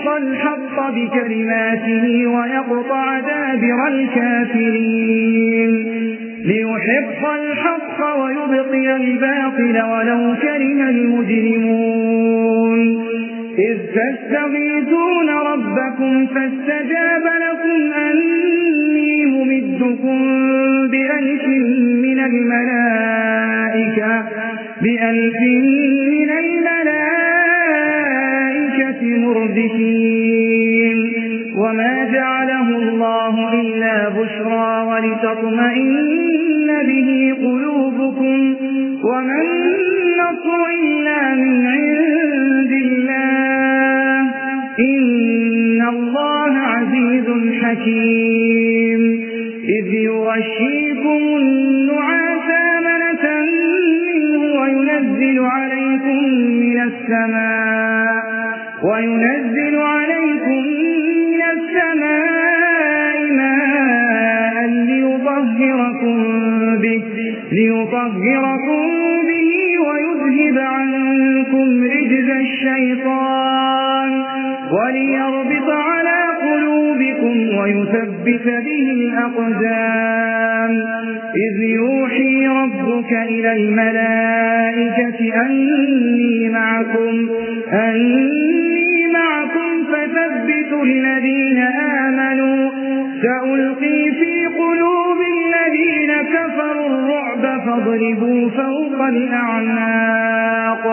يحق الحق بكلماته ويقطع دابر الكافرين. ليحق الحق ويبطل الباطل ولو كره المجرمون. إذ تستغيثون ربكم فاستجاب لكم أني ممدكم بألف من الملائكة بألف إلا بشرى ولتطمئن به قلوبكم وما النصر إلا من عند الله إن الله عزيز حكيم ويثبت به الأقدام. إذ يوحي ربك إلى الملائكة أني معكم أني معكم فثبتوا الذين آمنوا. سألقي في قلوب الذين كفروا الرعب فاضربوا فوق الأعناق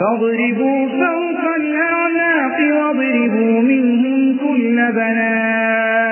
فاضربوا فوق الأعناق واضربوا منهم كل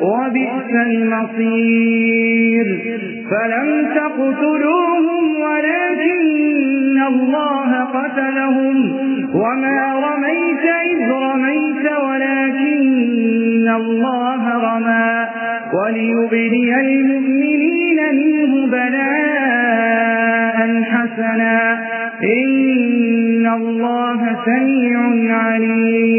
وبئس المصير. فلم تقتلوهم ولكن الله قتلهم. وما رميت إذ رميت ولكن الله رمى. وليبلي المؤمنين منه بلاء حسنا. إن الله سميع عليم.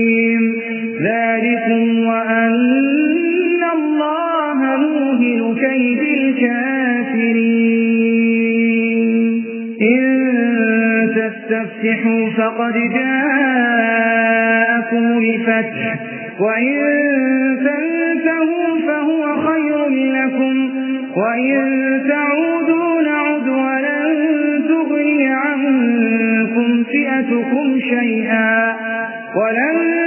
تستفتحوا فقد جاءكم الفتح وإن تنتهوا فهو خير لكم وإن تعودوا نعد ولن تغني عنكم فئتكم شيئا ولن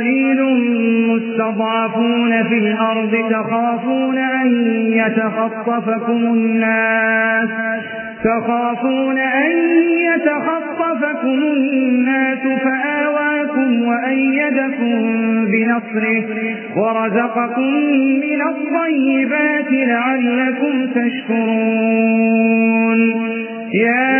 قليل مستضعفون في الأرض تخافون أن يتخطفكم الناس تخافون أن يتخطفكم الناس فآواكم وأيدكم بنصره ورزقكم من الطيبات لعلكم تشكرون. يا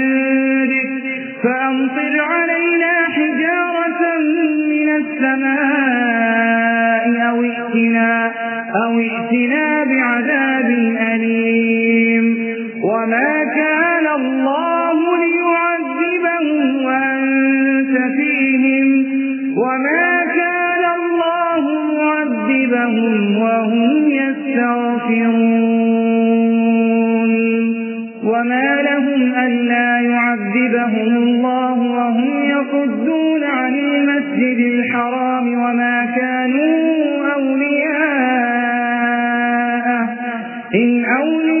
إن أولياء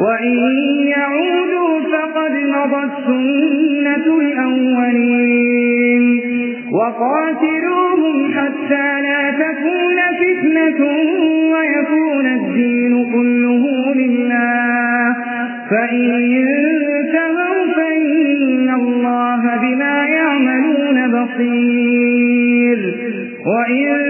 وإن يعودوا فقد مضت سنة الأولين وقاتلوهم حتى لا تكون فتنة ويكون الدين كله لله فإن ينتهوا فإن الله بما يعملون بصير وإن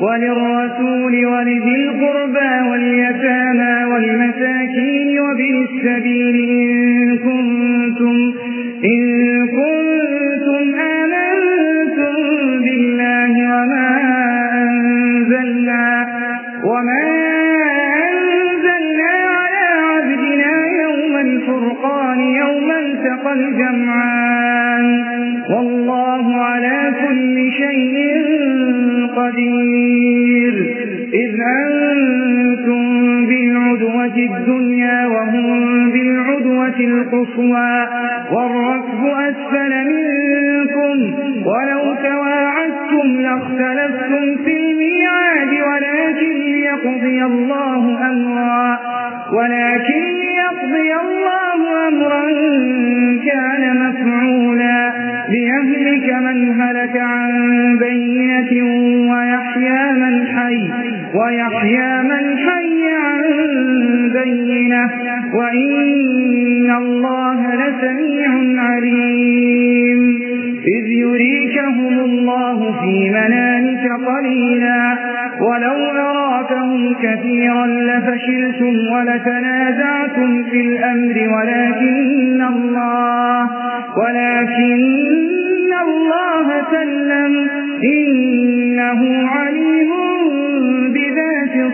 وللرسول ولذي القربى واليتامى والمساكين وبن السبيل إن القصوى والركب أسفل منكم ولو تواعدتم لاختلفتم في الميعاد ولكن ليقضي الله أمرا ولكن ليقضي الله أمرا كان مفعولا. ليهلك من هلك عن بينة ويحيى من حي ويحيى من حي عن بينة وإن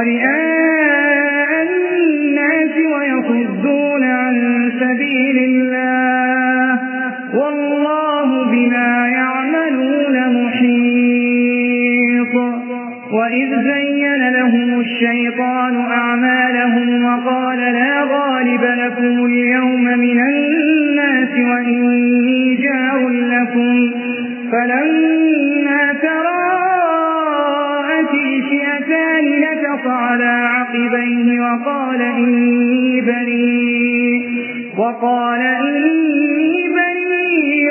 قد على عقبيه وقال إني بريء وقال إني بريء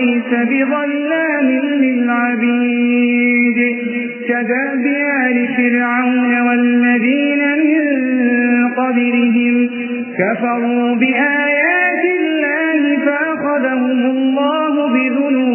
ليس بظلام للعبيد كذب آل فرعون والذين من قبلهم كفروا بآيات الله فأخذهم الله بذنوبهم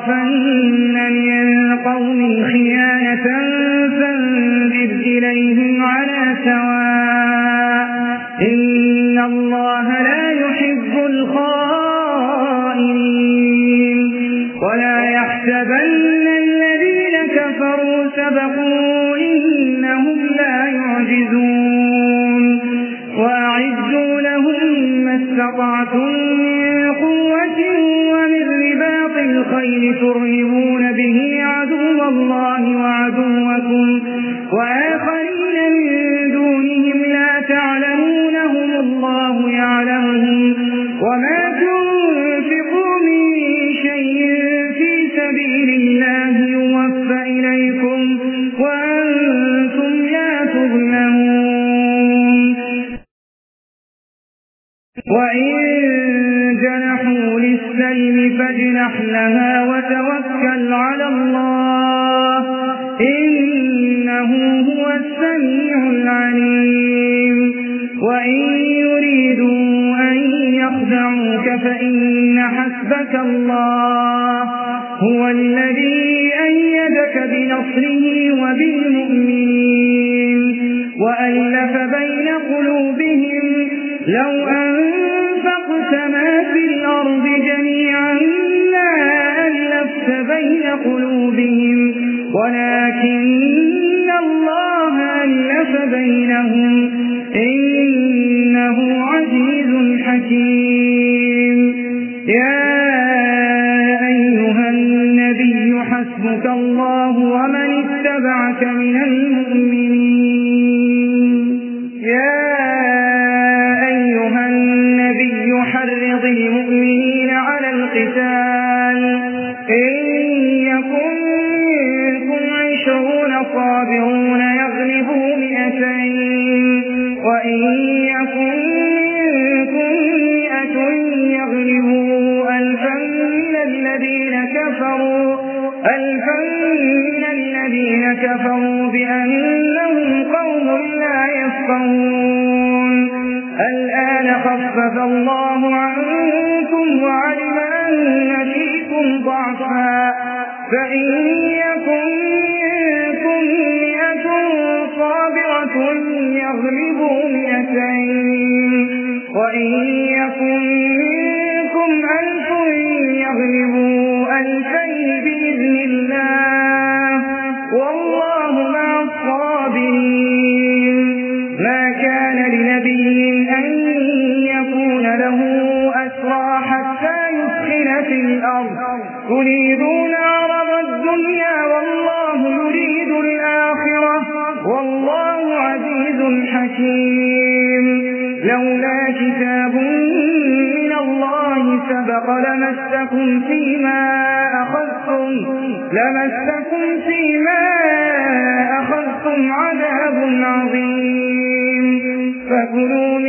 تخافن من قوم خيانة الذي ترهبون ولكن الله ألف بينهم إنه فإن والله عزيز حكيم. لولا كتاب من الله سبق لمسكم فيما أخذتم لمسكم فيما أخذتم عذاب عظيم. فكلوا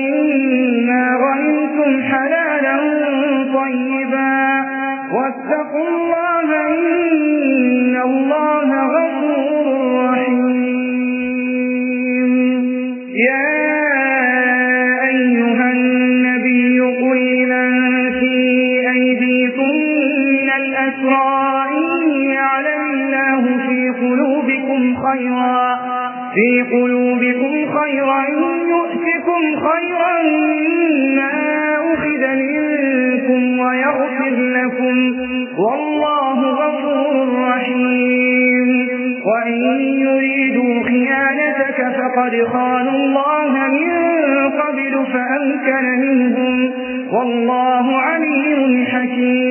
يؤتكم خيرا مما أخذ منكم ويغفر لكم والله غفور رحيم. وإن يريدوا خيانتك فقد خانوا الله من قبل فأمكن منهم والله عليم حكيم.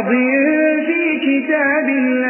ببعض في كتاب الله.